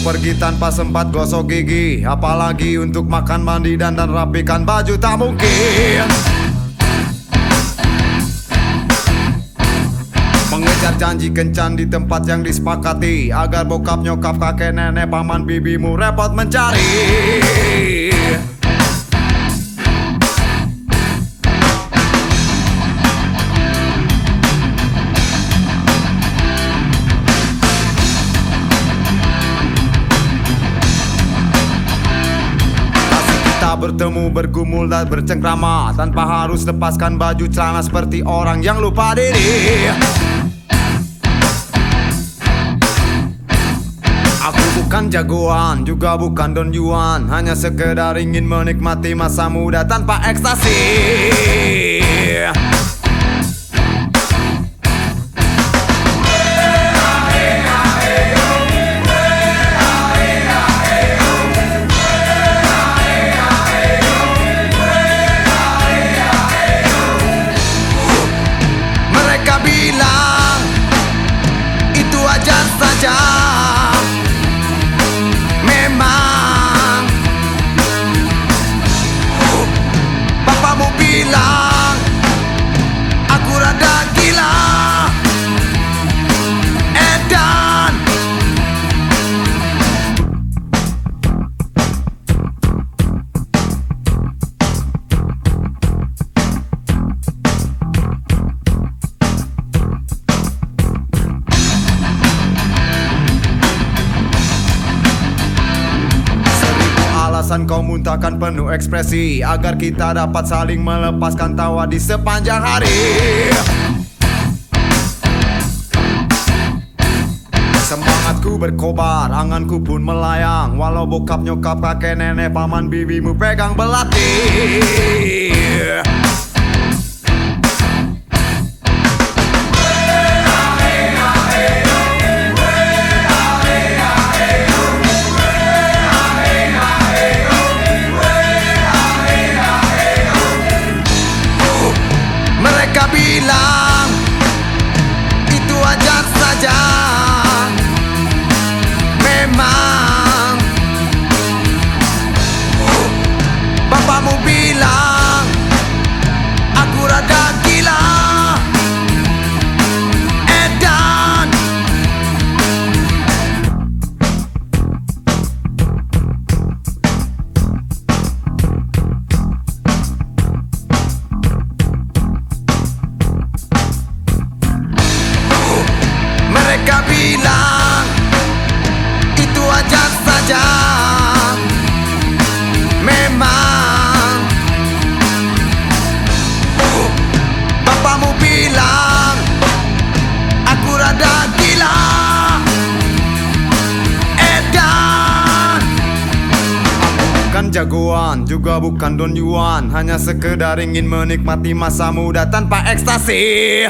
pergi tanpa sempat gosok gigi. Apalagi untuk makan mandi dan dan rapikan baju tak mungkin. Mengejar janji kencan di tempat yang disepakati. Agar bokap nyokap kakek nenek paman bibimu repot mencari bertemu bergumul dan bercengkrama Tanpa harus lepaskan baju celana seperti orang yang lupa diri. Aku bukan jagoan, juga bukan Don Juan. Hanya sekedar ingin menikmati masa muda tanpa ekstasi alasan kau muntahkan penuh ekspresi Agar kita dapat saling melepaskan tawa di sepanjang hari. Semangatku berkobar, anganku pun melayang. Walau bokap nyokap kakek nenek paman bibimu pegang belati Mereka bilang itu wajar saja. Memang Bapakmu bilang Aku rada gila. Edan. Aku bukan jagoan, juga bukan Don Juan. Hanya sekedar ingin menikmati masa muda tanpa ekstasi